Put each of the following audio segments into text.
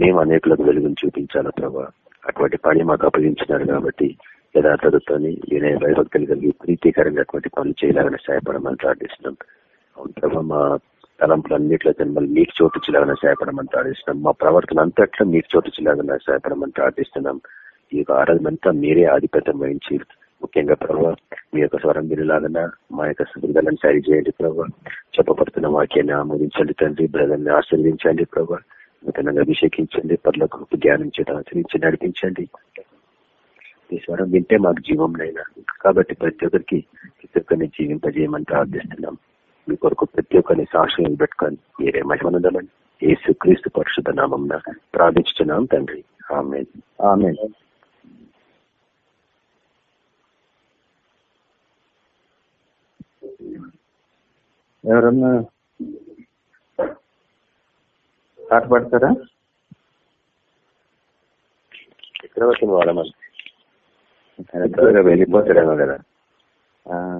మేము అనేకులకు వెలుగుని చూపించాలా ప్రభా? అటువంటి పని మాకు అప్పగించినారు కాబట్టి యథార్థతతోని వినయ వైభక్తులు కలిగి ప్రీతికరంగాటువంటి పనులు చేయాలని సహాయపడమని ప్రార్థిస్తున్నాం. అవును ప్రభా మా తలంపులన్నింటిలో మిమ్మల్ని మీకు చోటించలాగా సహాయపడమని ప్రార్థిస్తున్నాం. మా ప్రవర్తన అంతట్లో మీకు చోటించలాగా సహాయపడమని ప్రార్థిస్తున్నాం. ఈ యొక్క ఆరాధనంతా మీరే ఆధిపత్యం వహించి ముఖ్యంగా ప్రభావ మీ యొక్క స్వరం వినలాగన మా యొక్క సుబిధాలను సరి చేయండి ప్రభావ చెప్పబడుతున్న వాక్యాన్ని ఆమోదించండి తండ్రి బ్రదర్ని ఆశీర్వదించండి ప్రభావ నూతనంగా అభిషేకించండి పర్లకు జ్ఞానం చేత ఆచరించి నడిపించండి. ఈ స్వరం వింటే మాకు జీవంనైనా కాబట్టి ప్రతి ఒక్కరికి ప్రతి ఒక్కరిని జీవింపజేయమని ప్రార్థిస్తున్నాం మీ కొరకు ప్రతి ఒక్కరిని సాక్ష్యం పెట్టుకొని మీరే మహిమనందమని ఏసు క్రీస్తు పరిశుద్ధ నామం ప్రార్థించుతున్నాం తండ్రి. ఆమె ఆమె ఎవరన్నా పాట పాడతారా? చక్రవర్తిని వాడమని. చక్కగా వెళ్ళిపోతాడేమో కదా.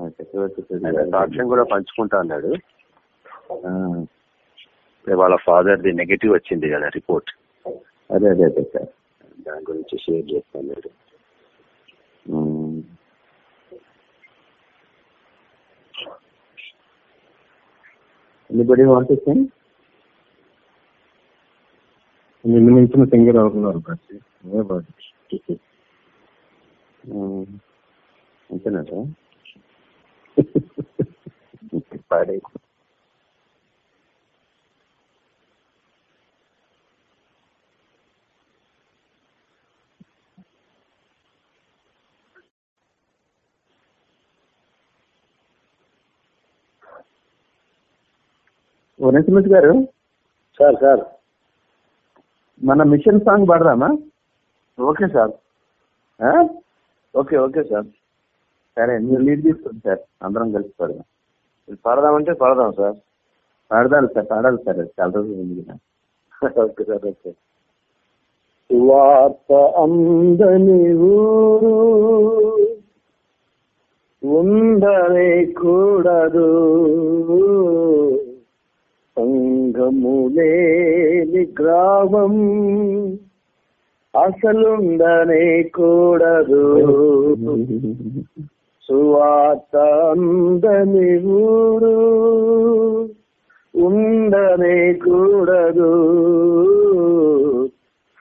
చక్రవర్తి సాక్ష్యం కూడా పంచుకుంటా అన్నాడు. వాళ్ళ ఫాదర్ ది నెగటివ్ వచ్చింది కదా రిపోర్ట్. అదే అదే అదే సార్ దాని గురించి share um. Anybody want to sing? నిన్ను మించిన సింగర్ అవుతున్నారు ప్రతి ఉమ్. అంతేనా సార్ పాడే. వనసుమిత్ గారు? Sir sir. మన mission song పాడదామా? Okay sir? Okay okay sir. సరే మీరు లీడ్ తీసుకోండి సార్. అందరం కలిసి పాడదాం. పడదామంటే పడదాం సార్. పాడదాలి సార్ పాడాలి సార్. చాలా రోజులు ఉంది ఓకే సార్ ఓకే. వార్త అందని ఊరు ఉండనే కూడదు సంగములేని గ్రామం. అసలుండనే కూడదు. సువార్త అందని ఊరు. ఉండనే కూడదు.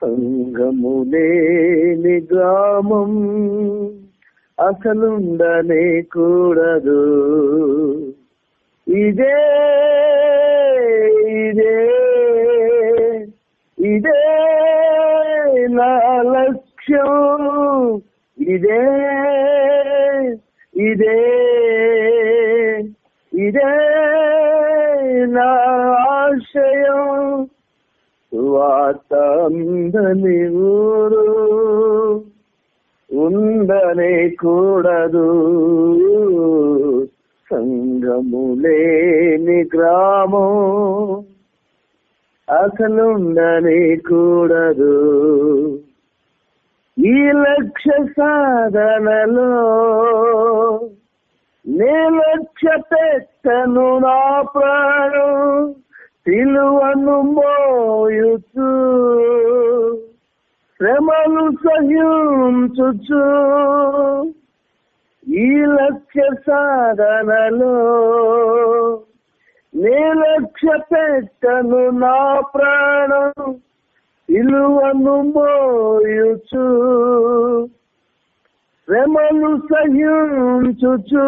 సంగములేని గ్రామం. అసలుండనే కూడదు. ఇదే ఇదే నా లక్ష్యం. ఇదే ఇదే ఇదే నా ఆశయం. వాతందని ఊరు ఉండనే కూడదు సంగములేని గ్రామం. అసలుండనే కూడదు. ఈ లక్ష్య సాధనలో నే లక్ష్య పెట్టను నా ప్రాణం సిలువను మోయుచు. శ్రమను సహించుచు. ఈ లక్ష్య సాధనలో నే లక్ష్య పెట్టను నా ప్రాణం ఇలువను మోయుచు. శ్రమలు సహించుచు.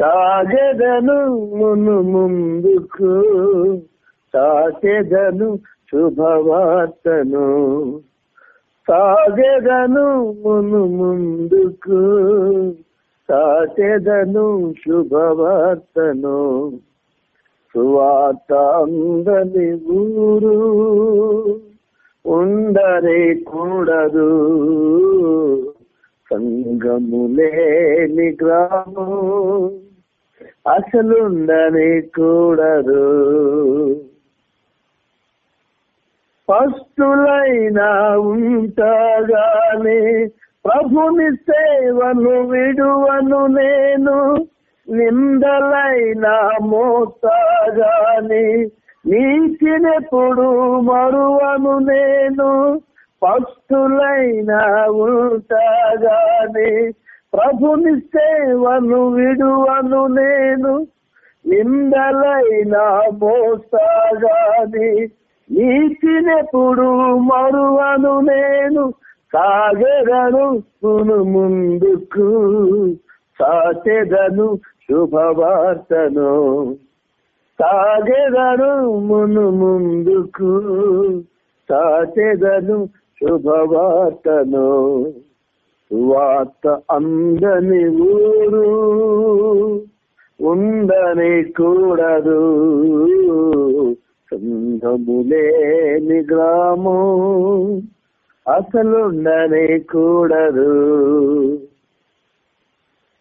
తాగెదను మును ముందుకు తాకెదను శుభవార్తను. తాగెదను మును ముందుకు. సాగెదను శుభవార్తను. సువార్త అందని ఊరు ఉండరే కూడదు. సంగములేని గ్రామం అసలుండని కూడదు. పస్తులైనా ఉంటాగానే ప్రభుని సేవను విడువను నేను నిందలైనా మోతాగానే నీతినెప్పుడు మరువను నేను పస్తులైన ఉంటాగాని ప్రభుని సేవను విడువను నేను నిందలైన మోస్తాగానే నీతినెప్పుడు మరువను నేను సాగరను పును ముందుకు సాచెదను శుభవార్తను. సాగరను మును ముందుకు సాచెదను శుభవార్తను. వార్త అందని ఊరు ఉందని కూడదు. సంఘములేని గ్రామం. అసలుండని కూడదు.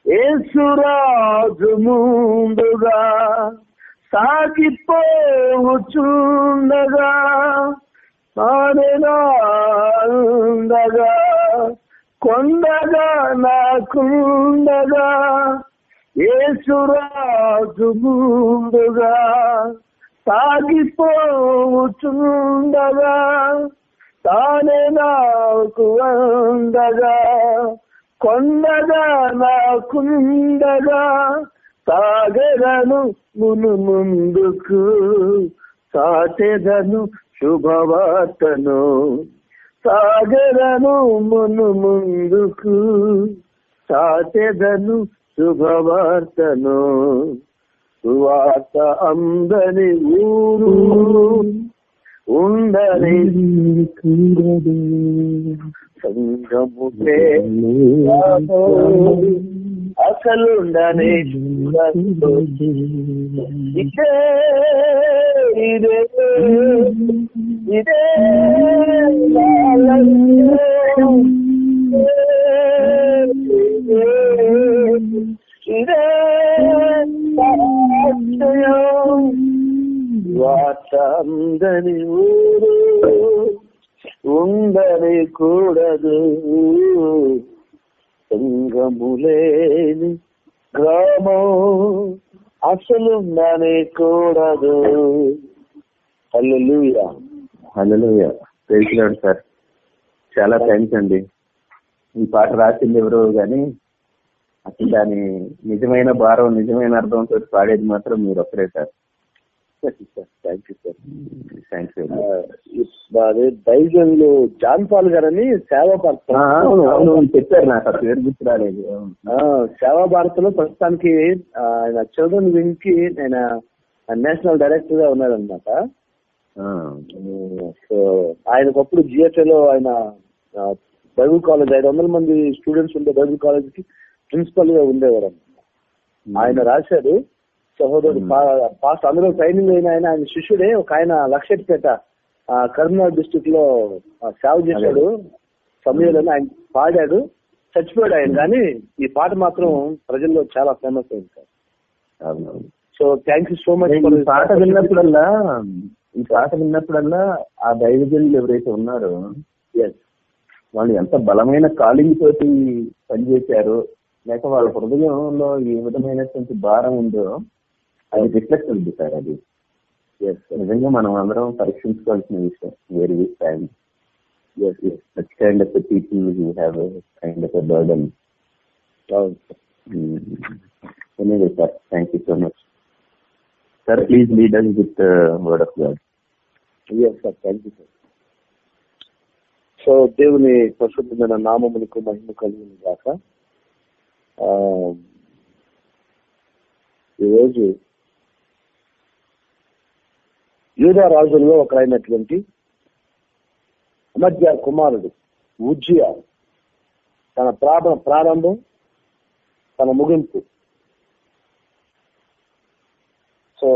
ఏసురాజు ముందుగా సాగిపోవచ్చుండగా ఆడగా కొండగా నాకుండగా ఏసురాజు ముందుగా సాగిపోవచ్చుండగా. తానే నాకు అందగా కొండగా నాకుండగా సాగరను మును ముందుకు సాటెదను శుభవార్తను సాగరను మును ముందుకు సాటెదను శుభవార్తను. వార్త అందని ఊరు ఉండని సంగములే అసలుండని ఇదే ఇదే ఇదే ఇదే వాటందని ఊరు ఉండని కూడదు. సంగములేని గ్రామం అసలుండని కూడదు. హల్లెలూయా. హల్లెలూయా. తెలిసినాడు సార్ చాలా థ్యాంక్స్ అండి. ఈ పాట రాసింది ఎవరు కానీ అసలు దాని నిజమైన భారం నిజమైన అర్థంతో పాడేది మాత్రం మీరు ఒక్కరే సార్ థ్యాంక్ యూ సార్ అదే బైజన్లు జాన్ పాల్ గారని సేవా భారత్ చెప్పారు నాకు పేరు గుర్తు రాలేదు అవును. ఆ, సేవా భారత్లో ప్రస్తుతానికి ఆయన చిల్డ్రన్ వింగ్కి ఆయన నేషనల్ డైరెక్టర్గా ఉన్నారనమాట సో ఆయనకప్పుడు GFA లో ఆయన బైబుల్ కాలేజ్ ఐదు వందల మంది స్టూడెంట్స్ ఉండే బైబుల్ కాలేజ్కి ప్రిన్సిపల్గా ఉండేవారు ఆయన రాశాడు. సహోదరుడు పాస్ట్ అందులో ట్రైనింగ్ అయిన ఆయన ఆయన శిష్యుడే. ఒక ఆయన లక్షటిపేట ఆ, కరీంనగర్ డిస్ట్రిక్ట్లో సేవ చేశాడు. సమయంలో ఆయన పాడాడు. చచ్చిపోయాడు ఆయన. కానీ ఈ పాట మాత్రం ప్రజల్లో చాలా ఫేమస్ అయింది sir. So thank you so much ఈ పాట విన్నప్పుడల్లా ఈ పాట విన్నప్పుడల్లా ఆ దైవజనులు ఎవరైతే ఉన్నారో వాళ్ళు ఎంత బలమైన కాలింగ్ తోటి పనిచేశారు లేక వాళ్ళ హృదయంలో ఏ విధమైనటువంటి భారం ఉందో అది రిఫ్లెక్ట్ ఉంది సార్ అది. నిజంగా మనం అందరం పరీక్షించుకోవాల్సిన విషయం where we stand such kind of people you have kind of burden anyway sir thank you so much sir please lead us with word of God sir thank you sir so దేవుని పరిశుద్ధమైన నామములకు మహిమ కలిగింది కాక ఈరోజు యూదా రాజుల్లో ఒకరైనటువంటి అమధ్య కుమారుడు ఉజ్జియా తన ప్రారంభ ప్రారంభం తన ముగింపు. సో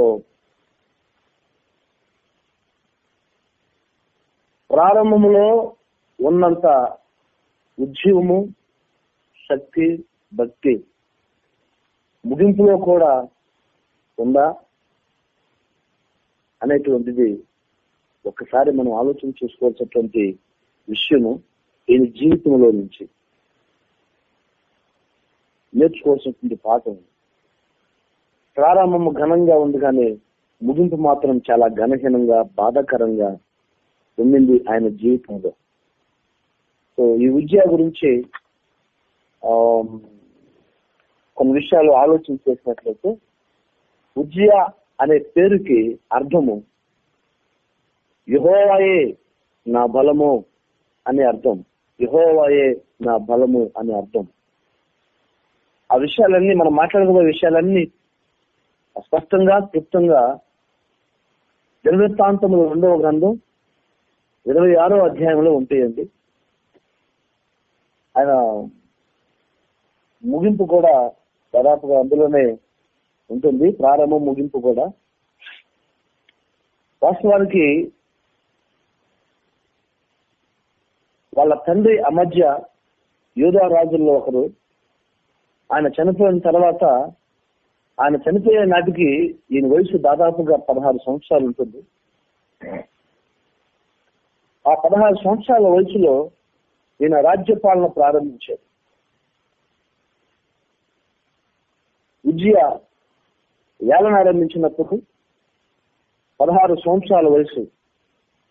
ప్రారంభంలో ఉన్నంత ఉజ్జీవము శక్తి భక్తి ముగింపులో కూడా ఉందా? అనేటువంటిది ఒక్కసారి మనం ఆలోచన చేసుకోవాల్సినటువంటి విషయము ఈయన జీవితంలో నుంచి. నేర్చుకోవాల్సినటువంటి పాఠం. ప్రారంభము ఘనంగా ఉంది కానీ ముగింపు మాత్రం చాలా ఘనహీనంగా బాధాకరంగా ఉండింది ఆయన జీవితంలో. సో ఈ విద్య గురించి కొన్ని విషయాలు ఆలోచన చేసినట్లయితే విద్య అనే పేరుకి అర్థము. యహోవాయే నా బలము అనే అర్థం. యహోవాయే నా బలము అనే అర్థం. ఆ విషయాలన్నీ మనం మాట్లాడుకునే విషయాలన్నీ స్పష్టంగా క్లుప్తంగా దినవృత్తాంతములు రెండవ గ్రంథం ఇరవై ఆరో అధ్యాయంలో ఉంటాయండి. ఆయన ముగింపు కూడా దాదాపుగా అందులోనే ఉంటుంది. ప్రారంభం ముగింపు కూడా. వాస్తవానికి వాళ్ళ తండ్రి అమధ్య యూదా రాజుల్లో ఒకరు. ఆయన చనిపోయిన తర్వాత ఆయన చనిపోయే నాటికి ఈయన వయసు దాదాపుగా పదహారు సంవత్సరాలు ఉంటుంది. ఆ పదహారు సంవత్సరాల వయసులో ఈయన రాజ్యపాలన ప్రారంభించారు విజయ వేలను ఆరంభించినప్పుడు పదహారు సంవత్సరాల వయసు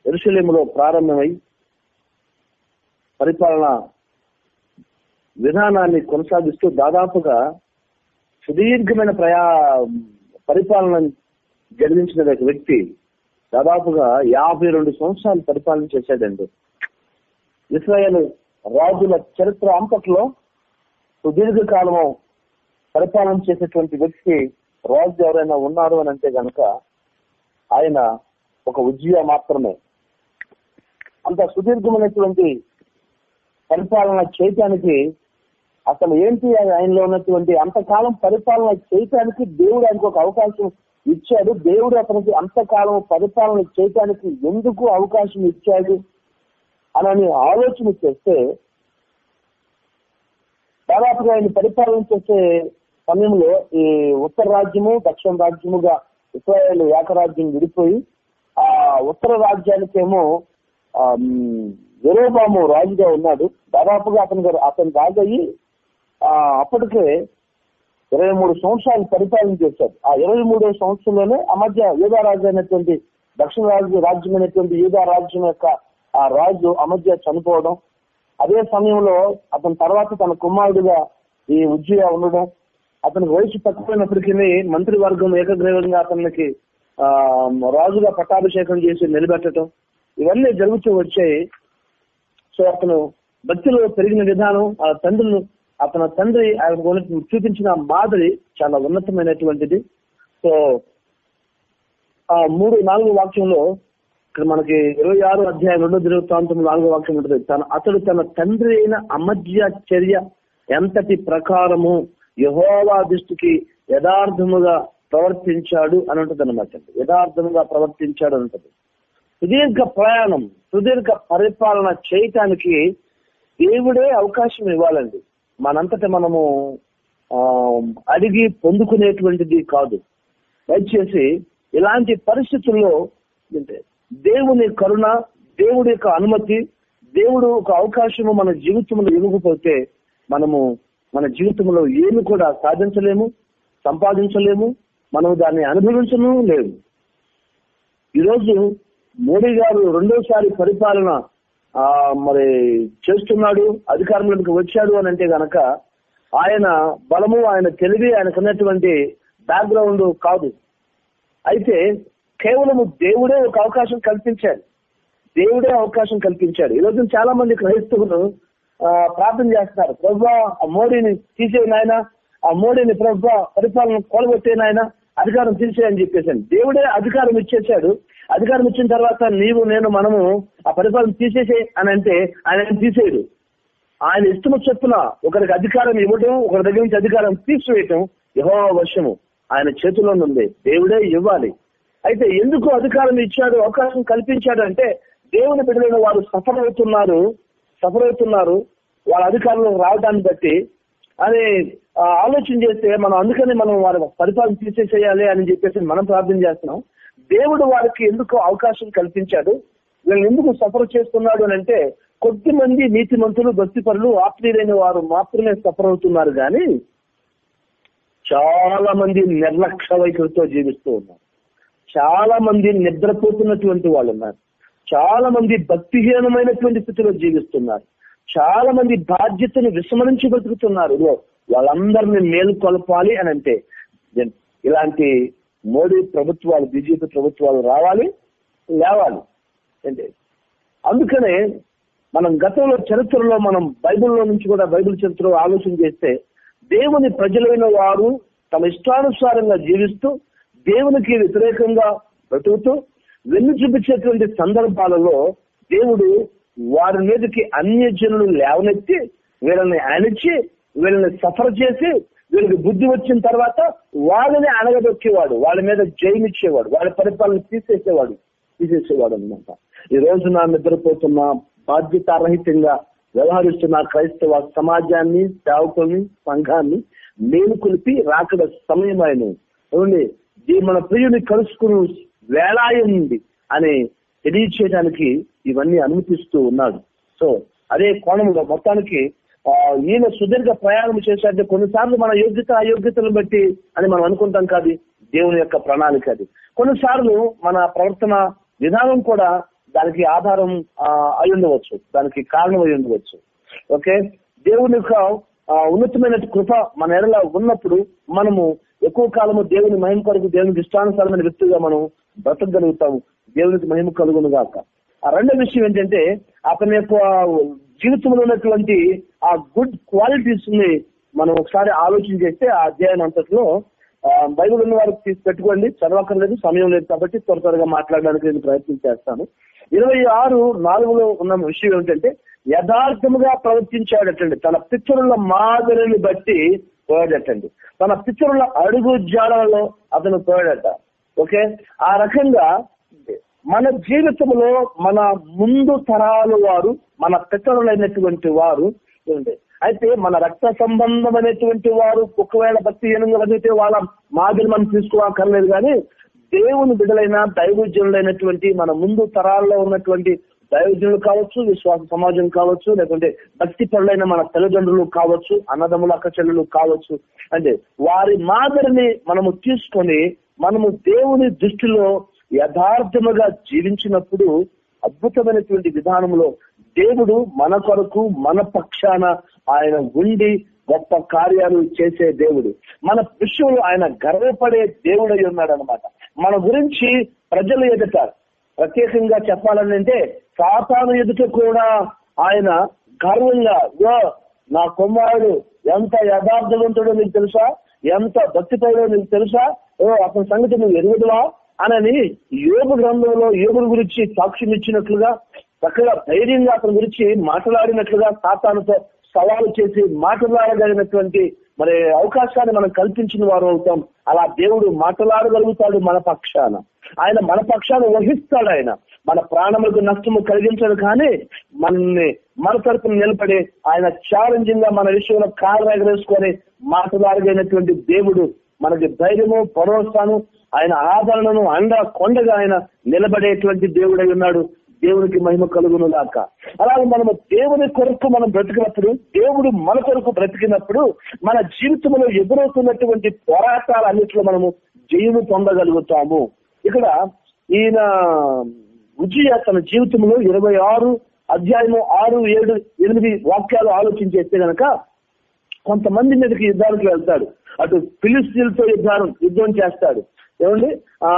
ఎరుసలేములో ప్రారంభమై పరిపాలన విధానాన్ని కొనసాగిస్తూ దాదాపుగా సుదీర్ఘమైన ప్రయా పరిపాలన జరిగించిన ఒక వ్యక్తి దాదాపుగా యాభై రెండు సంవత్సరాలు పరిపాలన చేశాడండి. ఇస్రాయల్ రాజుల చరిత్ర అంతట్లో సుదీర్ఘకాలం పరిపాలన చేసేటువంటి వ్యక్తి రాజు ఎవరైనా ఉన్నారు అని అంటే గనక ఆయన ఒక ఉజ్జయ మాత్రమే. అంత సుదీర్ఘమైనటువంటి పరిపాలన చేయటానికి అసలు ఏంటి ఆయనలో ఉన్నటువంటి అంతకాలం పరిపాలన చేయటానికి దేవుడు ఆయనకు ఒక అవకాశం ఇచ్చాడు. దేవుడు అతనికి అంతకాలం పరిపాలన చేయటానికి ఎందుకు అవకాశం ఇచ్చాడు అని ఆలోచన చేస్తే దాదాపుగా ఆయన పరిపాలన చేసే సమయంలో ఈ ఉత్తర రాజ్యము దక్షిణ రాజ్యముగా ఇస్రాయేల్ ఏకరాజ్యం విడిపోయి ఆ ఉత్తర రాజ్యానికేమో ఆ, మ్, రాజుగా ఉన్నాడు. దాదాపుగా అతని అతని రాజయ్యి ఆ, అప్పటికే ఇరవై మూడు సంవత్సరాలు పరిపాలన చేశాడు. ఆ ఇరవై మూడో సంవత్సరంలోనే ఆ మధ్య యూదా రాజు అయినటువంటి దక్షిణ రాజు రాజ్యం అయినటువంటి యూదా రాజ్యం యొక్క ఆ రాజు అమధ్య చనిపోవడం. అదే సమయంలో అతని తర్వాత తన కుమారుడిగా ఈ ఉజ్జయ ఉండడం. అతని వయసు తక్కువైనప్పటికీ మంత్రివర్గం ఏకగ్రీవంగా అతనికి ఆ రాజుగా పట్టాభిషేకం చేసి నిలబెట్టడం ఇవన్నీ జరుగుతూ వచ్చాయి. సో అతను భక్తిలో పెరిగిన విధానం ఆ తండ్రులు అతని తండ్రి ఆయన చూపించిన మాదిరి చాలా ఉన్నతమైనటువంటిది. సో ఆ మూడు నాలుగు వాక్యంలో ఇక్కడ మనకి ఇరవై ఆరు అధ్యాయం రెండో దినవృత్తాంతం నాలుగో వాక్యం ఉంటుంది. తన అతడు తన తండ్రి అయిన అమధ్య చర్య ఎంతటి ప్రకారము యహోవా దృష్టికి యథార్థముగా ప్రవర్తించాడు అని ఉంటుంది అనమాట యథార్థముగా ప్రవర్తించాడు అని ఉంటుంది. సుదీర్ఘ ప్రయాణం సుదీర్ఘ పరిపాలన చేయటానికి దేవుడే అవకాశం ఇవ్వాలండి. మనంతట మనము అడిగి పొందుకునేటువంటిది కాదు. దయచేసి ఇలాంటి పరిస్థితుల్లో దేవుని కరుణ దేవుడి యొక్క అనుమతి దేవుడు ఒక అవకాశము మన జీవితంలో ఇవ్వకపోతే మనము మన జీవితంలో ఏమి కూడా సాధించలేము సంపాదించలేము మనం దాన్ని అనుభవించను లేము ఈరోజు మోడీ గారు రెండోసారి పరిపాలన మరి చేస్తున్నాడు అధికారంలోకి వచ్చాడు అని అంటే గనక ఆయన బలము ఆయన తెలివి ఆయనకున్నటువంటి బ్యాక్గ్రౌండ్ కాదు. అయితే కేవలము దేవుడే ఒక అవకాశం కల్పించాడు. దేవుడే అవకాశం కల్పించాడు. ఈ రోజు చాలా మంది క్రైస్తవులు ప్రార్థన చేస్తారు ప్రభా ఆ మోడీని తీసే నాయన. ఆ మోడీని ప్రభా పరిపాలన కొలగొట్టే నాయన. అధికారం తీసేయని చెప్పేసాను దేవుడే అధికారం ఇచ్చేసాడు అధికారం ఇచ్చిన తర్వాత నీవు నేను మనము ఆ పరిపాలన తీసేసే అని అంటే ఆయన తీసేయడు. ఆయన ఇష్టము చొప్పున ఒకరికి అధికారం ఇవ్వటం ఒకరి దగ్గర నుంచి అధికారం తీసివేయటం యహో వశము. ఆయన చేతిలో ఉంది దేవుడే ఇవ్వాలి. అయితే ఎందుకు అధికారం ఇచ్చాడు అవకాశం కల్పించాడు అంటే దేవుని బిడ్డలైన వారు సఫర్ సఫలవుతున్నారు సఫర్ అవుతున్నారు వాళ్ళ అధికారంలో రావడాన్ని బట్టి అని ఆలోచన చేస్తే మనం అందుకని మనం వారి పరిపాలన తీసేసేయాలి అని చెప్పేసి మనం ప్రార్థన చేస్తున్నాం. దేవుడు వారికి ఎందుకు అవకాశం కల్పించాడు? వీళ్ళని ఎందుకు సఫర్ చేస్తున్నాడు అని అంటే కొద్ది మంది నీతిమంతులు భక్తిపరులు ఆత్మీయులైన వారు మాత్రమే సఫర్ అవుతున్నారు కానీ చాలా మంది నిర్లక్ష్య వైఖరితో జీవిస్తూ ఉన్నారు. చాలా మంది నిద్రపోతున్నటువంటి వాళ్ళు ఉన్నారు. చాలా మంది భక్తిహీనమైనటువంటి స్థితిలో జీవిస్తున్నారు. చాలా మంది బాధ్యతను విస్మరించి బతుకుతున్నారు వాళ్ళందరినీ మేలుకొల్పాలి అని అంటే దెన్ ఇలాంటి మోడీ ప్రభుత్వాలు బీజేపీ ప్రభుత్వాలు రావాలి లేవాలి. అంటే అందుకనే మనం గతంలో చరిత్రలో మనం బైబిల్లో నుంచి కూడా బైబిల్ చరిత్రలో ఆలోచన చేస్తే దేవుని ప్రజలైన వారు తమ ఇష్టానుసారంగా జీవిస్తూ దేవునికి వ్యతిరేకంగా బ్రతుకుతూ వెన్ను చూపించేటువంటి సందర్భాలలో దేవుడు వారి మీదకి అన్య జనులు లేవనెత్తి వీళ్ళని అణిచి వీళ్ళని సఫర్ చేసి వీళ్ళకి బుద్ధి వచ్చిన తర్వాత వాళ్ళని అణగదొక్కేవాడు వాళ్ళ మీద జయమిచ్చేవాడు వాళ్ళ పరిపాలన తీసేసేవాడు తీసేసేవాడు అనమాట ఈ రోజు నా నిద్రపోతున్న బాధ్యతారహితంగా వ్యవహరిస్తున్న క్రైస్తవ సమాజాన్ని సేవకుల్ని సంఘాన్ని మేలుకొలిపి రాకడ సమయం ఆయన ఏమండి? ఈ మన ప్రియుని కలుసుకుని వేలాయింది అని తెలియచేయడానికి ఇవన్నీ అనుమతిస్తూ ఉన్నాడు. సో అదే కోణంలో మొత్తానికి ఆ, ఈయన సుదీర్ఘ ప్రయాణం చేశారంటే కొన్నిసార్లు మన యోగ్యత అయోగ్యతను బట్టి అని మనం అనుకుంటాం కాదు. దేవుని యొక్క ప్రణాళిక అది. కొన్నిసార్లు మన ప్రవర్తన విధానం కూడా దానికి ఆధారం అయి ఉండవచ్చు. దానికి కారణం అయి ఉండవచ్చు. ఓకే? దేవుని యొక్క ఉన్నతమైన కృప మన ఎడల ఉన్నప్పుడు మనము ఎక్కువ కాలము దేవుని మహిమ కొరకు దేవుని ఇష్టానుసారమైన వ్యక్తిగా మనం బ్రతకగలుగుతాము. దేవునికి మహిమ కలుగును గాక ఆ రెండో విషయం ఏంటంటే అతని యొక్క జీవితంలో ఉన్నటువంటి ఆ గుడ్ క్వాలిటీస్ని మనం ఒకసారి ఆలోచన చేస్తే ఆ అధ్యాయం అంతట్లో బైబుల్ బైబిల్ ఉన్న వారికి తీసి పెట్టుకోండి. చదవక్కర్లేదు సమయం లేదు కాబట్టి త్వర త్వరగా మాట్లాడడానికి నేను ప్రయత్నం చేస్తాను. ఇరవై ఆరు నాలుగులో ఉన్న విషయం ఏంటంటే యథార్థముగా ప్రవర్తించాడటండి. తన పితరుల మాదిరిని బట్టి పోయాడటండి మన పితరుల అడుగు జాడలలో అతను తోడట ఓకే? ఆ రకంగా మన జీవితంలో మన ముందు తరాలు వారు మన పితరులైనటువంటి వారు అయితే మన రక్త సంబంధమైనటువంటి వారు ఒకవేళ భక్తి బతికితే వాళ్ళ మాదిరి మనం తీసుకోవాలక్కర్లేదు కానీ దేవుని బిడ్డలైన దైవజనులైనటువంటి మన ముందు తరాల్లో ఉన్నటువంటి దైవజనులు కావచ్చు విశ్వాస సమాజం కావచ్చు లేకుంటే భక్తి పరులైన మన తల్లిదండ్రులు కావచ్చు అన్నదమ్ములు అక్క చెల్లెలు కావచ్చు. అంటే వారి మాదిరిని మనము తీసుకొని మనము దేవుని దృష్టిలో యథార్థముగా జీవించినప్పుడు అద్భుతమైనటువంటి విధానంలో దేవుడు మన కొరకు మన పక్షాన ఆయన ఉండి గొప్ప కార్యాలు చేసే దేవుడు. మన విషయంలో ఆయన గర్వపడే దేవుడు అయి ఉన్నాడు అనమాట మన గురించి ప్రజలు ఎదుట ప్రత్యేకంగా చెప్పాలని అంటే సాతాను ఎదుట కూడా ఆయన గర్వంగా "ఓ, నా కుమారుడు ఎంత యథార్థవంతుడో నీకు తెలుసా? ఎంత భక్తిపరుడో నీకు తెలుసా? ఓ అతని సంగతి నువ్వు ఎరుగుదువా? అనని యోగు గ్రంథంలో యోగుల గురించి సాక్ష్యం ఇచ్చినట్లుగా చక్కగా ధైర్యంగా అతని గురించి మాట్లాడినట్లుగా సాతానుతో సవాలు చేసి మాట్లాడగలిగినటువంటి మరి అవకాశాన్ని మనం కల్పించిన వారు అవుతాం. అలా దేవుడు మాట్లాడగలుగుతాడు మన పక్షాన. ఆయన మన పక్షాన్ని వహిస్తాడు ఆయన. మన ప్రాణములకు నష్టము కలిగించడు కానీ మనల్ని మన తరపున నిలబడి ఆయన ఛాలెంజింగ్గా మన విషయంలో కాలు ఎగరేసుకొని మాటలాడగైనటువంటి దేవుడు మనకి ధైర్యము భరోసాను ఆయన ఆదరణను అండ కొండగా ఆయన నిలబడేటువంటి దేవుడై ఉన్నాడు. దేవునికి మహిమ కలుగును గాక. అలాగే మనము దేవుని కొరకు మనం బ్రతికినప్పుడు దేవుడు మన కొరకు బ్రతికినప్పుడు మన జీవితంలో ఎదురవుతున్నటువంటి పోరాటాలన్నింటిలో మనము జయము పొందగలుగుతాము. ఇక్కడ ఈయన ఉజ్జయ తన జీవితంలో ఇరవై ఆరు అధ్యాయము ఆరు ఏడు ఎనిమిది వాక్యాలు ఆలోచించేస్తే గనక కొంతమంది మీదకి యుద్ధానికి వెళ్తాడు. అటు ఫిలిస్తీన్లతో యుద్ధం యుద్ధం చేస్తాడు. ఏమండి? ఆ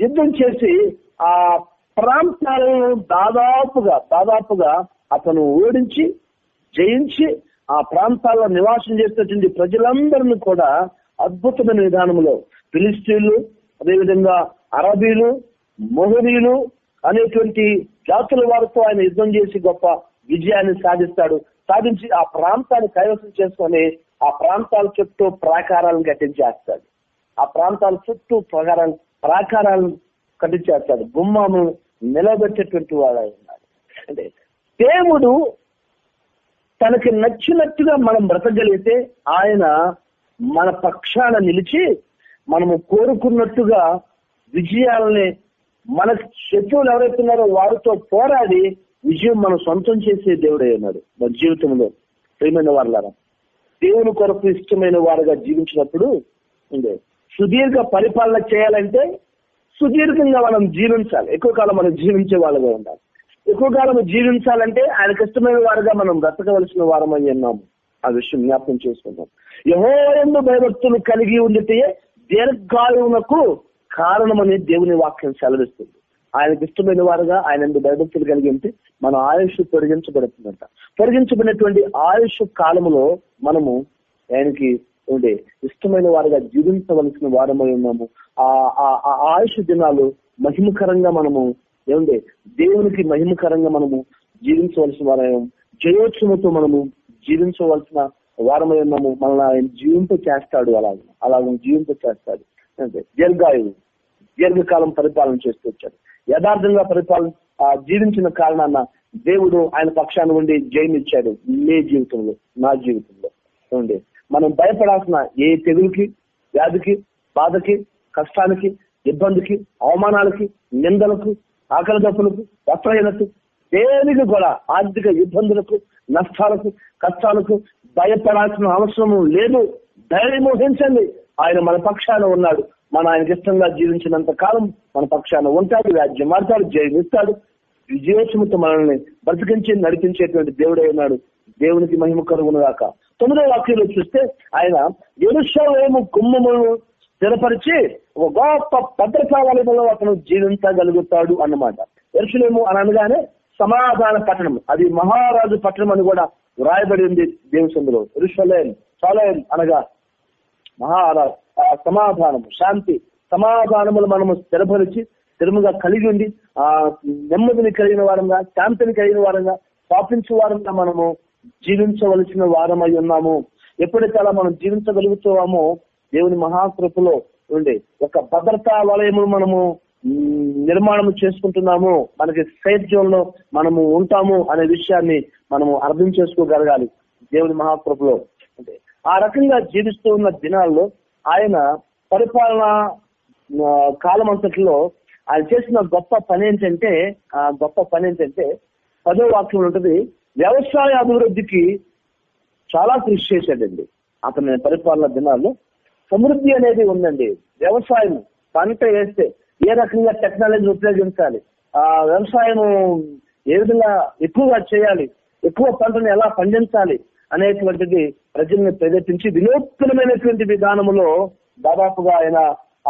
యుద్ధం చేసి ఆ ప్రాంతాలను దాదాపుగా దాదాపుగా అతను ఓడించి జయించి ఆ ప్రాంతాల్లో నివాసం చేసేటువంటి ప్రజలందరినీ కూడా అద్భుతమైన విధానంలో ఫిలిస్తీన్లు అదేవిధంగా అరబీలు మొహనీయులు అనేటువంటి జాతుల వారితో ఆయన యుద్ధం చేసి గొప్ప విజయాన్ని సాధిస్తాడు. సాధించి ఆ ప్రాంతాన్ని కైవసం చేసుకొని ఆ ప్రాంతాల చుట్టూ ప్రాకారాలను కట్టించేస్తాడు. ఆ ప్రాంతాల చుట్టూ ప్రకారాలు ప్రాకారాలను కట్టించేస్తాడు. గుమ్మము నిలబెట్టేటువంటి వాడు ఉన్నాడు. అంటే దేవుడు తనకి నచ్చినట్టుగా మనం బ్రతకగలిగితే ఆయన మన పక్షాన నిలిచి మనము కోరుకున్నట్టుగా విజయాలని మన శత్రువులు ఎవరైతున్నారో వారితో పోరాడి విజయం మనం సొంతం చేసే దేవుడై ఉన్నాడు మన జీవితంలో. ప్రియమైన వాళ్ళారా దేవుని కొరకు ఇష్టమైన వారుగా జీవించినప్పుడు ఉండే సుదీర్ఘ పరిపాలన చేయాలంటే సుదీర్ఘంగా మనం జీవించాలి. ఎక్కువ కాలం మనం జీవించే వాళ్ళగా ఉండాలి. ఎక్కువ కాలం జీవించాలంటే ఆయనకు ఇష్టమైన వారుగా మనం బ్రతకవలసిన వారమని అన్నాము ఆ విషయం జ్ఞాపకం చేసుకుందాం. యహోయందు భయభక్తులు కలిగి ఉండితే దీర్ఘాయువునకు కారణమని దేవుని వాక్యం సెలవిస్తుంది. ఆయనకు ఇష్టమైన వారుగా ఆయన ఎందు భయభక్తులు కలిగి ఉంటే మన ఆయుష్ పొడిగించబడుతుందంట. పొడిగించబడినటువంటి ఆయుష్ కాలములో మనము ఆయనకి ఉండే ఇష్టమైన వారుగా జీవించవలసిన వారమై ఉన్నాము. ఆ ఆ- ఆ ఆయుష్ దినాలు మహిమకరంగా మనము ఏముండే? దేవునికి మహిమకరంగా మనము జీవించవలసిన వారమం జయోత్సవంతో మనము జీవించవలసిన వారం ఉన్నాము మనల్ని ఆయన జీవింప చేస్తాడు అలాగ. అలాగ జీవింప చేస్తాడు. అంతే. దీర్ఘాయువు. దీర్ఘకాలం పరిపాలన చేస్తూ వచ్చాడు. యథార్థంగా పరిపాలన ఆ, జీవించిన కారణాన దేవుడు ఆయన పక్షాన్ని ఉండి జయమిచ్చాడు మీ జీవితంలో నా జీవితంలో. ఏమండి? మనం భయపడాల్సిన ఏ తెగులకి వ్యాధికి బాధకి కష్టానికి ఇబ్బందికి అవమానాలకి నిందలకు ఆకలి దప్పులకు వస్త్రహీనకు దేనికి కూడా ఆర్థిక ఇబ్బందులకు నష్టాలకు కష్టాలకు భయపడాల్సిన అవసరము లేదు. ధైర్యం వహించండి. ఆయన మన పక్షాన ఉన్నాడు. మన ఆయనకి ఇష్టంగా జీవించినంత కాలం మన పక్షాన ఉంటాడు. వ్యాజ్యం మారుతాడు జయమిస్తాడు విజయోత్సవంతో మనల్ని బ్రతికించి నడిపించేటువంటి దేవుడే ఉన్నాడు. దేవునికి మహిమ కలుగునుగాక తొమ్మిదో వాక్యంలో చూస్తే ఆయన ఎరుషలేము కుమ్మమును స్థిరపరిచి ఒక గొప్ప భద్రతా వలయంలో అతను జీవించగలుగుతాడు అన్నమాట. ఎరుషలేము అని అనగానే సమాధాన పట్టణం. అది మహారాజు పట్టణం అని కూడా వ్రాయబడి ఉంది దేవుసందులో ఎరుషలేం సలేం అనగా మహా సమాధానము శాంతి. సమాధానములు మనము స్థిరపరిచి స్థిరముగా కలిగి ఉండి ఆ నెమ్మదిని కలిగిన వారంగా శాంతిని కలిగిన వారంగా పాపించే వారంగా మనము జీవించవలసిన వారమై ఉన్నాము. ఎప్పుడైతే అలా మనం జీవించగలుగుతామో దేవుని మహాకృపలో ఉండే ఒక భద్రతా వలయము మనము నిర్మాణం చేసుకుంటున్నాము మనకి సేఫ్ జోన్లో మనము ఉంటాము అనే విషయాన్ని మనము అర్థం చేసుకోగలగాలి దేవుని మహాప్రభులో. అంటే ఆ రకంగా జీవిస్తూ ఉన్న దినాల్లో ఆయన పరిపాలన కాలం అంతట్లో ఆయన చేసిన గొప్ప పని ఏంటంటే ఆ గొప్ప పని ఏంటంటే పదో వాక్యం ఉంటుంది వ్యవసాయ అభివృద్ధికి చాలా కృషి చేశాడండి. అతని పరిపాలన దినాల్లో సమృద్ధి అనేది ఉందండి. వ్యవసాయం పంట వేస్తే ఏ రకంగా టెక్నాలజీ ఉపయోగించాలి? ఆ వ్యవసాయం ఏ విధంగా ఎక్కువగా చేయాలి? ఎక్కువ పంటను ఎలా పండించాలి? అనేటువంటిది ప్రజల్ని ప్రేరేపించి వినూత్నమైనటువంటి విధానములో దాదాపుగా ఆయన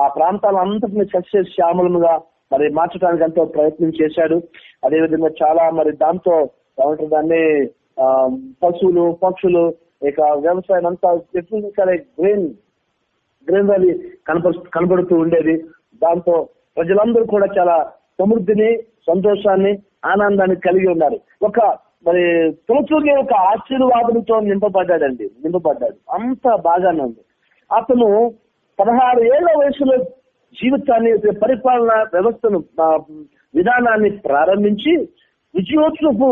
ఆ ప్రాంతాలంతటిని సస్య శ్యామలముగా మరి మార్చడానికి ఎంతో ప్రయత్నం చేశాడు. అదేవిధంగా చాలా మరి దాంతో ఏమంటారు దాన్ని పశువులు పక్షులు ఇక వ్యవసాయం అంతా ఎక్కువ సరే గ్రీన్ గ్రీనరీ కనప కనబడుతూ ఉండేది. దాంతో ప్రజలందరూ కూడా చాలా సమృద్ధిని సంతోషాన్ని ఆనందాన్ని కలిగి ఉన్నారు. ఒక మరి తొలచూగే ఒక ఆశీర్వాదంతో నింపబడ్డాడండి నింపబడ్డాడు. అంత బాగానే ఉంది. అతను పదహారు ఏళ్ళ వయసులో జీవితాన్ని పరిపాలన వ్యవస్థను విధానాన్ని ప్రారంభించి విజయోత్సవపు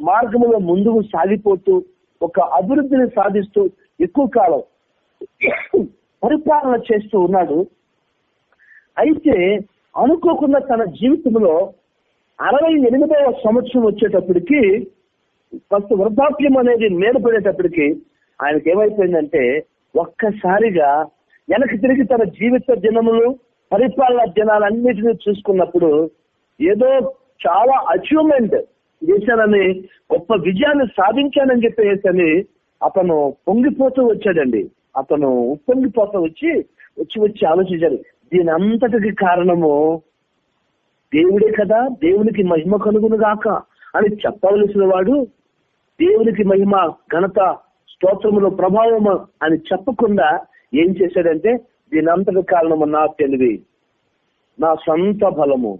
మార్గంలో ముందుకు సాగిపోతూ ఒక అభివృద్ధిని సాధిస్తూ ఎక్కువ కాలం పరిపాలన చేస్తూ ఉన్నాడు. అయితే అనుకోకుండా తన జీవితంలో అరవై ఎనిమిదవ సంవత్సరం వచ్చేటప్పటికి ఫస్ట్ వృద్ధాప్యం అనేది మేలుపడేటప్పటికి ఆయనకి ఏమైపోయిందంటే ఒక్కసారిగా వెనక్కి తిరిగి తన జీవిత దినములు పరిపాలన దినాలన్నిటినీ చూసుకున్నప్పుడు ఏదో చాలా అచీవ్మెంట్ చేశానని గొప్ప విజయాన్ని సాధించానని చెప్పేసి అని అతను పొంగిపోతూ వచ్చాడండి. అతను ఉప్పొంగిపోతూ వచ్చి వచ్చి వచ్చి ఆలోచించాడు. దీని అంతటికి కారణము దేవుడే కదా. దేవునికి మహిమ కలుగును గాక అని చెప్పవలసిన వాడు దేవునికి మహిమ ఘనత స్తోత్రములో ప్రభావము అని చెప్పకుండా ఏం చేశాడంటే దీని అంతటి కారణము నా తెలివి నా సొంత బలము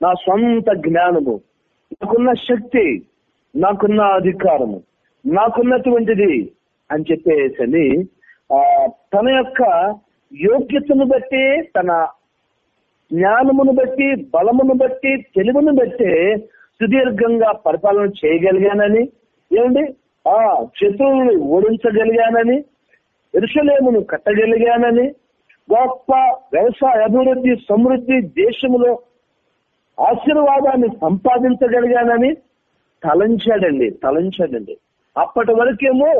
నా సొంత జ్ఞానము నాకున్న శక్తి నాకున్న అధికారము నాకున్నటువంటిది అని చెప్పేసి ఆ, తన యొక్క యోగ్యతను బట్టి తన జ్ఞానమును బట్టి బలమును బట్టి తెలివును బట్టి సుదీర్ఘంగా పరిపాలన చేయగలిగానని ఏమండి? ఆ శత్రువులను ఓడించగలిగానని ఇరుషలేమును కట్టగలిగానని గొప్ప వ్యవసాయ అభివృద్ధి సమృద్ధి దేశంలో ఆశీర్వాదాన్ని సంపాదించగలిగానని తలంచాడండి తలంచాడండి. అప్పటి వరకేమో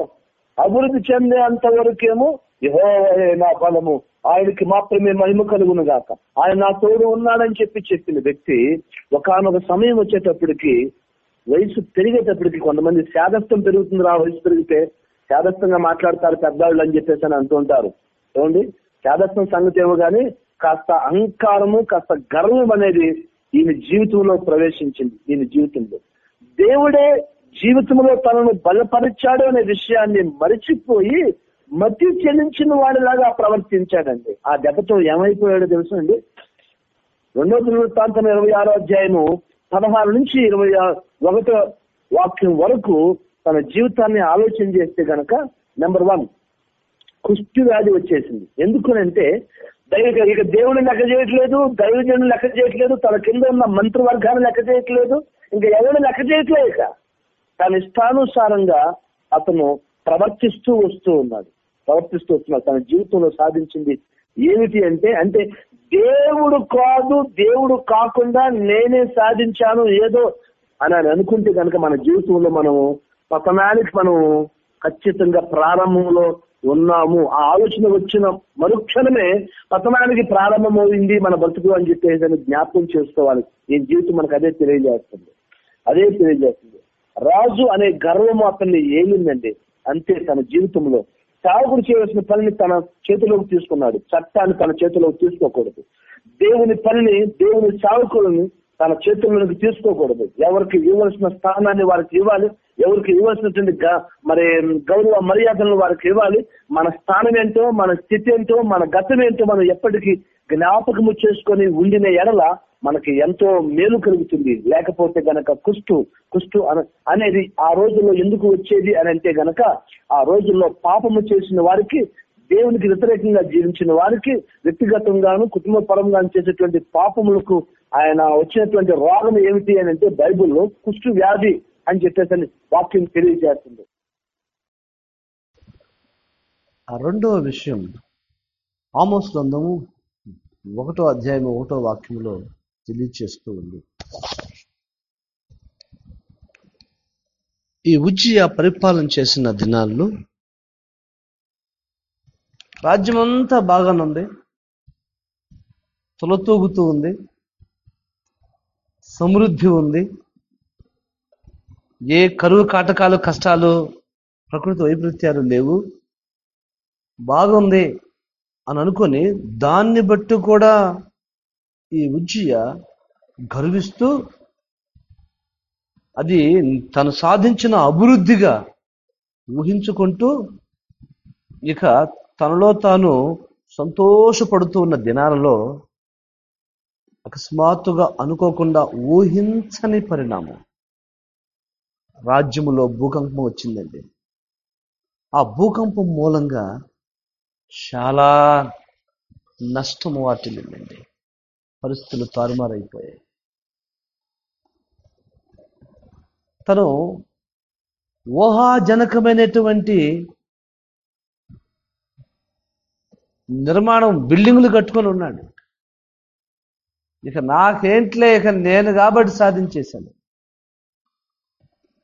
అభివృద్ధి చెందేంత వరకేమో యెహోవాయే నా బలము. ఆయనకి మాత్రమే మహిమ కలుగును గాక ఆయన నా తోడు ఉన్నాడని చెప్పి చెప్పిన వ్యక్తి ఒకనొక సమయం వచ్చేటప్పటికి వయసు పెరిగేటప్పటికి కొంతమంది శాదస్థం పెరుగుతుంది ఆ వయసు పెరిగితే శాదస్థంగా మాట్లాడతారు పెద్దవాళ్ళు అని చెప్పేసి అని అంటుంటారు ఏమండి? శాదస్థం సంగతి ఏమో కానీ కాస్త అహంకారము కాస్త గర్వం అనేది ఈయన జీవితంలో ప్రవేశించింది ఈయన జీవితంలో. దేవుడే జీవితంలో తనను బలపరిచాడు అనే విషయాన్ని మరిచిపోయి మతి చెల్లించిన వాడిలాగా ప్రవర్తించాడండి. ఆ దెబ్బతో ఏమైపోయాడో తెలుసు అండి? రెండో దినవృత్తాంతం ఇరవై ఆరో అధ్యాయము పదహారు నుంచి ఇరవై ఒకటో వాక్యం వరకు తన జీవితాన్ని ఆలోచన చేస్తే గనక నెంబర్ వన్ కుష్టి వ్యాధి వచ్చేసింది. ఎందుకనంటే దైవ ఇక దేవుని లెక్క చేయట్లేదు దైవజనులు లెక్క చేయట్లేదు తన కింద ఉన్న మంత్రివర్గాన్ని లెక్క చేయట్లేదు ఇంకా ఎవరు లెక్క చేయట్లేదు ఇక? తన ఇష్టానుసారంగా అతను ప్రవర్తిస్తూ వస్తూ ఉన్నాడు. ప్రవర్తిస్తూ వస్తున్నాడు. తన జీవితంలో సాధించింది ఏమిటి అంటే అంటే దేవుడు కాదు దేవుడు కాకుండా నేనే సాధించాను ఏదో అని అని అనుకుంటే కనుక మన జీవితంలో మనము పతనానికి మనం ఖచ్చితంగా ప్రారంభంలో ఉన్నాము. ఆ ఆలోచన వచ్చిన మరుక్షణమే పతనానికి ప్రారంభమైంది మన బతుకు అని చెప్పేసి అని జ్ఞాపకం చేసుకోవాలి. ఈ జీవితం మనకు అదే తెలియజేస్తుంది. అదే తెలియజేస్తుంది. రాజు అనే గర్వము అతన్ని ఏలిందండి. అంతే తన జీవితంలో. సేవకుడు చేయవలసిన పనిని తన చేతిలోకి తీసుకున్నాడు. చట్టాన్ని తన చేతిలోకి తీసుకోకూడదు. దేవుని పనిని దేవుని సేవకులను తన చేతుల్లోకి తీసుకోకూడదు. ఎవరికి ఇవ్వాల్సిన స్థానాన్ని వారికి ఇవ్వాలి. ఎవరికి ఇవ్వాల్సినటువంటి గ- మరి గౌరవ మర్యాదలను వారికి ఇవ్వాలి. మన స్థానం ఏంటో మన స్థితి ఏంటో మన గతం ఏంటో మనం ఎప్పటికీ జ్ఞాపకము చేసుకొని ఉండిన ఎడల మనకి ఎంతో మేలు కలుగుతుంది. లేకపోతే గనక కుష్టు కుష్టు అనేది ఆ రోజుల్లో ఎందుకు వచ్చేది అని అంటే గనక ఆ రోజుల్లో పాపము చేసిన వారికి దేవునికి వ్యతిరేకంగా జీవించిన వారికి వ్యక్తిగతంగాను కుటుంబ పరంగాను చేసేటువంటి పాపములకు ఆయన వచ్చినటువంటి రోగం ఏమిటి అని అంటే బైబిల్లో కుష్టు వ్యాధి అని చెప్పేసి వాక్యం తెలియజేస్తుంది. ఆ రెండవ విషయం ఆమోస్ గ్రంథము ఒకటో అధ్యాయం ఒకటో వాక్యంలో తెలియచేస్తూ ఉంది. ఈ ఉజ్జియా పరిపాలన చేసిన దినాల్లో రాజ్యమంతా బాగానుంది తొలతూగుతూ ఉంది. సమృద్ధి ఉంది. ఏ కరువు కాటకాలు కష్టాలు ప్రకృతి వైపరీత్యాలు లేవు. బాగుంది అని అనుకొని దాన్ని బట్టి కూడా ఈ ఉజ్జయ గర్విస్తూ అది తను సాధించిన అభివృద్ధిగా ఊహించుకుంటూ ఇక తనలో తాను సంతోషపడుతూ ఉన్న దినాలలో అకస్మాత్తుగా అనుకోకుండా ఊహించని పరిణామం. రాజ్యములో భూకంపం వచ్చిందండి. ఆ భూకంపం మూలంగా చాలా నష్టము వాటిల్లిందండి. పరిస్థితులు తారుమారైపోయాయి. తను ఊహాజనకమైనటువంటి నిర్మాణం బిల్డింగులు కట్టుకొని ఉన్నాడు. ఇక నాకేంట్లే ఇక నేను కాబట్టి సాధించేశాను.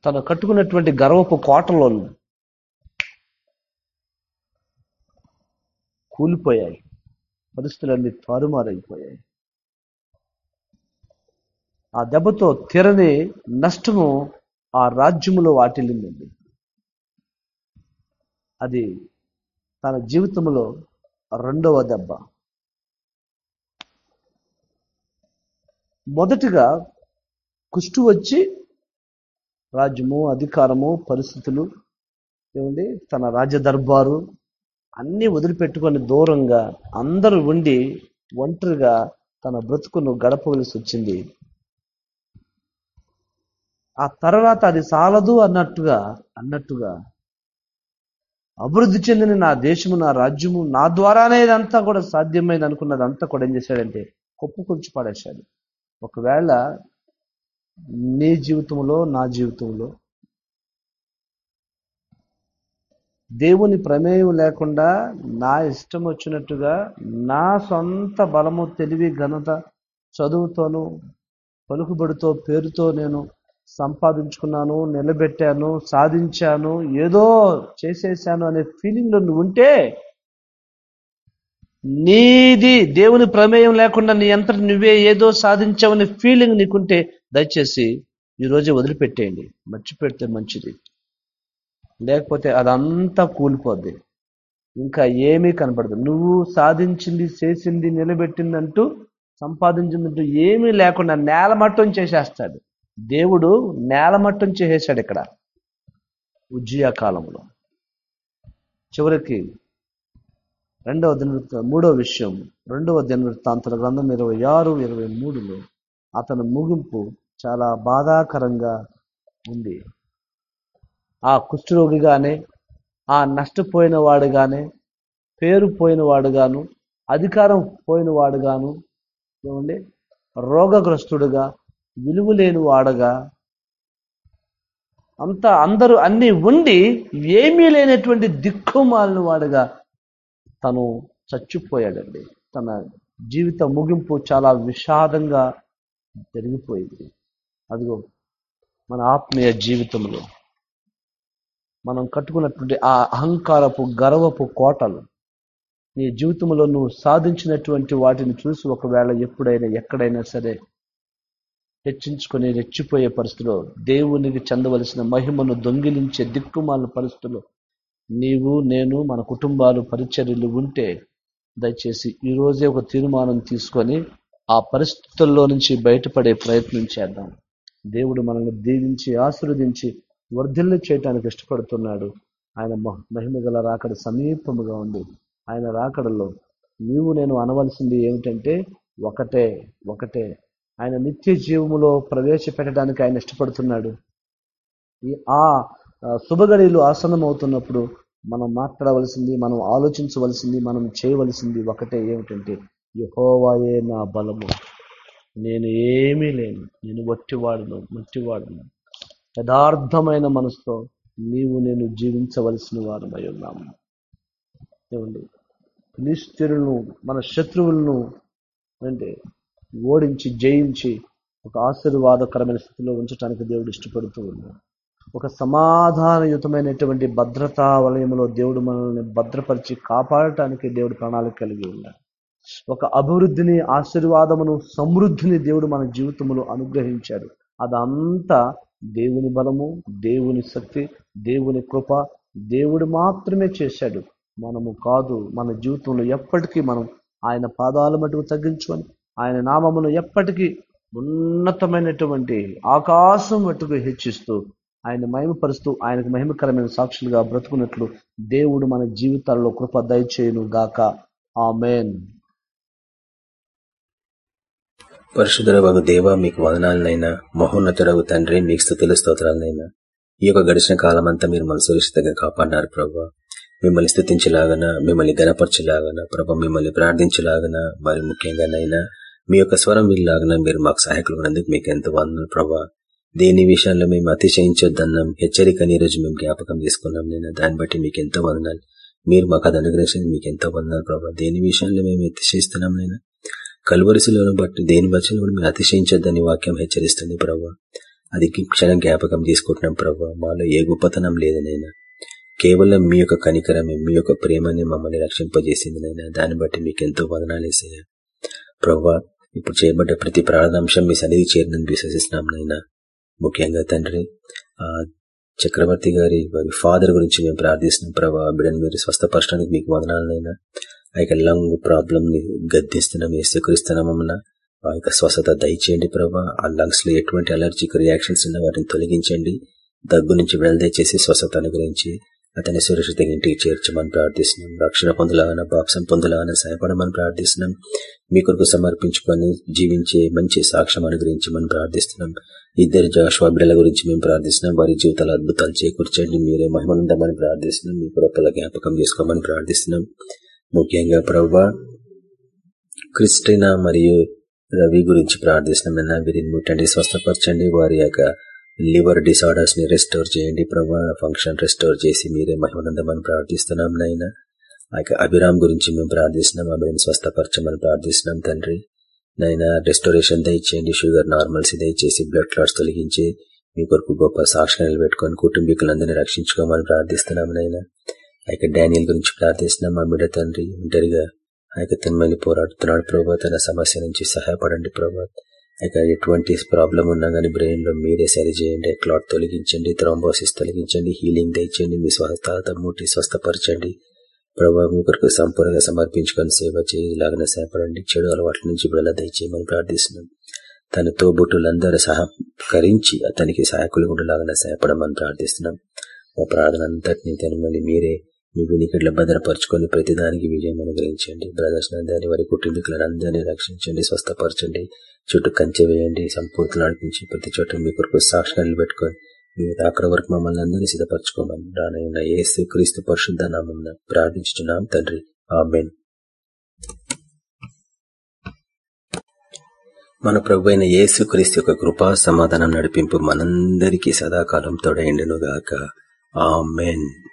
తను కట్టుకున్నటువంటి గర్వపు కోటలో కూలిపోయాయి. పరిస్థితులన్నీ తారుమారైపోయాయి. ఆ దెబ్బతో తీరని నష్టము ఆ రాజ్యములో వాటిల్లిందండి. అది తన జీవితంలో రెండవ దెబ్బ. మొదటిగా కుష్టు వచ్చి రాజ్యము అధికారము పరిస్థితులు ఏమండి తన రాజ్య దర్బారు అన్నీ వదిలిపెట్టుకొని దూరంగా అందరూ ఉండి ఒంటరిగా తన బ్రతుకును గడపవలసి వచ్చింది. ఆ తర్వాత అది సాలదు అన్నట్టుగా అన్నట్టుగా అభివృద్ధి చెందిన నా దేశము నా రాజ్యము నా ద్వారానే ఇదంతా కూడా సాధ్యమైంది అనుకున్నదంతా కూడా ఏం చేశాడంటే కొప్పు కొంచి పడేశాడు ఒకవేళ నీ జీవితంలో నా జీవితంలో. దేవుని ప్రమేయం లేకుండా నా ఇష్టం వచ్చినట్టుగా నా సొంత బలము తెలివి ఘనత చదువుతోను పలుకుబడితో పేరుతో నేను సంపాదించుకున్నాను నిలబెట్టాను సాధించాను ఏదో చేసేసాను అనే ఫీలింగ్లో నువ్వు ఉంటే నీది దేవుని ప్రమేయం లేకుండా నీ అంతటి నువ్వే ఏదో సాధించావనే ఫీలింగ్ నీకుంటే దయచేసి ఈరోజే వదిలిపెట్టేయండి. మర్చిపెడితే మంచిది. లేకపోతే అదంతా కూలిపోద్ది. ఇంకా ఏమీ కనపడదు నువ్వు సాధించింది చేసింది నిలబెట్టిందంటూ సంపాదించిందంటూ ఏమీ లేకుండా నేలమట్టం చేసేస్తాడు. దేవుడు నేలమట్టం చేసేసాడు ఇక్కడ. ఉజ్జయ కాలంలో. చివరికి రెండవ దినవృత్త మూడవ విషయం రెండవ దినవృత్తాంతర గ్రంథం ఇరవై ఆరు ఇరవై మూడులో అతని ముగింపు చాలా బాధాకరంగా ఉంది. ఆ కుష్ఠరోగిగానే ఆ నష్టపోయిన వాడుగానే పేరు పోయిన వాడుగాను అధికారం పోయిన వాడుగాను ఏమండి? రోగగ్రస్తుడుగా విలువ లేని వాడగా అంతా అందరూ అన్ని ఉండి ఏమీ లేనటువంటి దిక్కుమాలిన వాడుగా తను చచ్చిపోయాడండి. తన జీవిత ముగింపు చాలా విషాదంగా జరిగిపోయింది అదిగో మన ఆత్మీయ జీవితంలో మనం కట్టుకున్నటువంటి ఆ అహంకారపు గర్వపు కోటలు నీ జీవితంలో నువ్వు సాధించినటువంటి వాటిని చూసి ఒకవేళ ఎప్పుడైనా ఎక్కడైనా సరే హెచ్చించుకొని రెచ్చిపోయే పరిస్థితిలో దేవునికి చెందవలసిన మహిమను దొంగిలించే దిక్కుమాల పరిస్థితులు నీవు నేను మన కుటుంబాలు పరిచర్యలు ఉంటే దయచేసి ఈరోజే ఒక తీర్మానం తీసుకొని ఆ పరిస్థితుల్లో నుంచి బయటపడే ప్రయత్నం చేద్దాం. దేవుడు మనల్ని దీవించి ఆశీర్వదించి వర్ధిల్లు చేయటానికి ఇష్టపడుతున్నాడు. ఆయన మహిమ గల రాకడ సమీపముగా ఉంది. ఆయన రాకడలో నీవు నేను అనవలసింది ఏమిటంటే ఒకటే ఒకటే. ఆయన నిత్య జీవములో ప్రవేశపెట్టడానికి ఆయన ఇష్టపడుతున్నాడు. ఈ ఆ శుభగడిలు ఆసనం అవుతున్నప్పుడు మనం మాట్లాడవలసింది మనం ఆలోచించవలసింది మనం చేయవలసింది ఒకటే ఏమిటంటే యహోవాయే నా బలము. నేను ఏమీ లేను. నేను వట్టివాడును మట్టివాడును. యథార్థమైన మనసుతో నీవు నేను జీవించవలసిన వారమై ఉన్నాము. ఏమండి? నిస్థిరులను మన శత్రువులను అంటే ఓడించి జయించి ఒక ఆశీర్వాదకరమైన స్థితిలో ఉంచడానికి దేవుడు ఇష్టపడుతూ ఉన్నాడు. ఒక సమాధానయుతమైనటువంటి భద్రతా వలయంలో దేవుడు మనల్ని భద్రపరిచి కాపాడటానికి దేవుడు ప్రణాళిక కలిగి ఉన్నాడు. ఒక అభివృద్ధిని ఆశీర్వాదమును సమృద్ధిని దేవుడు మన జీవితంలో అనుగ్రహించాడు. అదంతా దేవుని బలము దేవుని శక్తి దేవుని కృప దేవుడు మాత్రమే చేశాడు. మనము కాదు మన జీవితంలో ఎప్పటికీ మనం ఆయన పాదాల మటుకు తగ్గించుకొని ఆయన నామమును ఎప్పటికీ ఉన్నతమైనటువంటి ఆకాశం మటుకు హెచ్చిస్తూ ఆయన మహిమపరుస్తూ ఆయనకు మహిమకరమైన సాక్షులుగా బ్రతుకున్నట్లు దేవుడు మన జీవితాల్లో కృప దయచేయును గాక ఆమెన్. పరిశుద్ధుడవగు దేవ మీకు వదనాలనైనా. మహోన్నతుడవు తండ్రి మీకు స్థుతుల స్తోత్రాలనైనా. ఈ యొక్క గడిచిన కాలం అంతా మీరు మన సురక్షితంగా కాపాడినారు ప్రభా. మిమ్మల్ని స్థుతించలాగన మిమ్మల్ని గనపరచలాగన ప్రభా మిమ్మల్ని ప్రార్థించలాగన మరి ముఖ్యంగానైనా. మీ యొక్క స్వరం వీళ్ళలాగన మీరు మాకు సహాయకులు ఉన్నందుకు మీకు ఎంత వందనాలు ప్రభా. దేని విషయాల్లో మేము అతిశయించొద్దన్నాం హెచ్చరిక ఈ రోజు మేము జ్ఞాపకం చేసుకున్నాం నేను దాన్ని బట్టి మీకు ఎంతో వందనాలు. మీరు మాకు అది అనుగ్రహించింది మీకు ఎంతో వందనాలు ప్రభా. దేని విషయాల్లో మేము అతిశయిస్తున్నాం నేను? కలువరిశిలను బట్టి దేని బట్టి కూడా మీరు అతిశయించొద్దని వాక్యం హెచ్చరిస్తుంది ప్రభు అది క్షణం జ్ఞాపకం తీసుకుంటున్నాం ప్రభు మాలో ఏ గొప్పతనం లేదు నైనా. కేవలం మీ యొక్క కనికరమే మీ యొక్క ప్రేమని మమ్మల్ని రక్షింపజేసింది నైనా. దాన్ని బట్టి మీకు ఎంతో వదనాలు వేసాయా. ప్రభా ఇప్పుడు చేయబడ్డ ప్రతి ప్రాణాంశం మీ సన్నిధి చేరినని విశ్వసిస్తున్నాం నైనా. ముఖ్యంగా తండ్రి ఆ చక్రవర్తి గారి వారి ఫాదర్ గురించి మేము ప్రార్థిస్తున్నాం ప్రభా బిడ్డను మీరు స్వస్థపరచడానికి మీకు వదనాలనైనా ఆ యొక్క లంగ్ ప్రాబ్లం ని గద్దిస్తున్నాం ఏసుకరిస్తున్నామన్నా ఆ యొక్క స్వస్థత దయచేయండి ప్రభా. ఆ లంగ్స్లో ఎటువంటి అలర్జిక్ రియాక్షన్స్ ఉన్న వాటిని తొలగించండి. దగ్గు నుంచి వెళ్దయచేసి స్వస్థత అనుగ్రహించి అతని సురక్షిత ఇంటికి చేర్చమని ప్రార్థిస్తున్నాం. రక్షణ పొందులాగాన బాప్సం పొందులాగాన సహాయపడమని ప్రార్థిస్తున్నాం. మీ కొరకు సమర్పించుకొని జీవించే మంచి సాక్ష్యం అనుగ్రహించమని ప్రార్థిస్తున్నాం. ఇద్దరు జాషువా బిడ్డల గురించి మేము ప్రార్థిస్తున్నాం. వారి జీవితాల అద్భుతాలు చేకూర్చండి. మీరే మహిమనుందమని ప్రార్థిస్తున్నాం. మీ కొరకు జ్ఞాపకం చేసుకోమని ప్రార్థిస్తున్నాం. ముఖ్యంగా ప్రవ్వా క్రిస్టినా మరియు రవి గురించి ప్రార్థిస్తున్నాం వీరిని ముట్టండి స్వస్థపరచండి వారి యొక్క లివర్ డిసార్డర్స్ని రెస్టోర్ చేయండి ప్రభా ఫంక్షన్ రెస్టోర్ చేసి మీరే మహిమనందమని ప్రార్థిస్తున్నాం నాయన. ఆ యొక్క అభిరామ్ గురించి మేము ప్రార్థిస్తున్నాం అభిరామ్ స్వస్థపరచమని ప్రార్థిస్తున్నాం తండ్రి. నాయన రెస్టోరేషన్ దయచేయండి షుగర్ నార్మల్స్ దయచేసి బ్లడ్ క్లాట్స్ తొలగించి మీ కొరకు గొప్ప సాక్షి నిలబెట్టుకొని కుటుంబీకులందరినీ రక్షించుకోమని ప్రార్థిస్తున్నాం నైనా ఆ యొక్క డానియల్ గురించి ప్రార్థిస్తున్నాం మా బిడ్డ తండ్రి ఒంటరిగా ఆ యొక్క తన్మని పోరాడుతున్నాడు ప్రభా. తన సమస్య నుంచి సహాయపడండి ప్రభా. ఇక ఎటువంటి ప్రాబ్లం ఉన్నా కానీ బ్రెయిన్లో మీరే సరి చేయండి క్లాట్ తొలగించండి థ్రోంబోసిస్ తొలగించండి హీలింగ్ దయచేయండి మీ స్వస్థత ముట్టి స్వస్థపరచండి. ప్రభావం ఒకరికి సంపూర్ణంగా సమర్పించుకొని సేవ చేయలాగానే సహాయపడండి. చెడు అలవాట్ల నుంచి ఇప్పుడు దయచేయమని ప్రార్థిస్తున్నాం. తన తోబుట్టులందరూ సహకరించి అతనికి సహాయకులు ఉండలాగానే సహాయపడమని ప్రార్థిస్తున్నాం. మా ప్రార్థన అంతటినీ తన మీరే మీ వినికిడ్లో భద్రపరచుకొని ప్రతిదానికి విజయం అనుగ్రహించండి. బ్రదర్స్ అందరినీ వారి కుటుంబీకులందరినీ రక్షించండి స్వస్థపరచండి. చుట్టూ కంచె వేయండి సంపూర్తి నడిపించి ప్రతి చోట మీ కొరకు సాక్షిగా నిలబెట్టుకొని మీరు అక్కడ వరకు మమ్మల్ని అందరినీ సిద్ధపరచుకోమని ఏసు క్రీస్తు పరిశుద్ధ నామం ప్రార్థించున్నాం తండ్రి. ఆమెన్. మన ప్రభు అయిన యేసు క్రీస్తు యొక్క కృపా సమాధానం నడిపింపు మనందరికీ సదాకాలం తోడైండును గాక. ఆమెన్.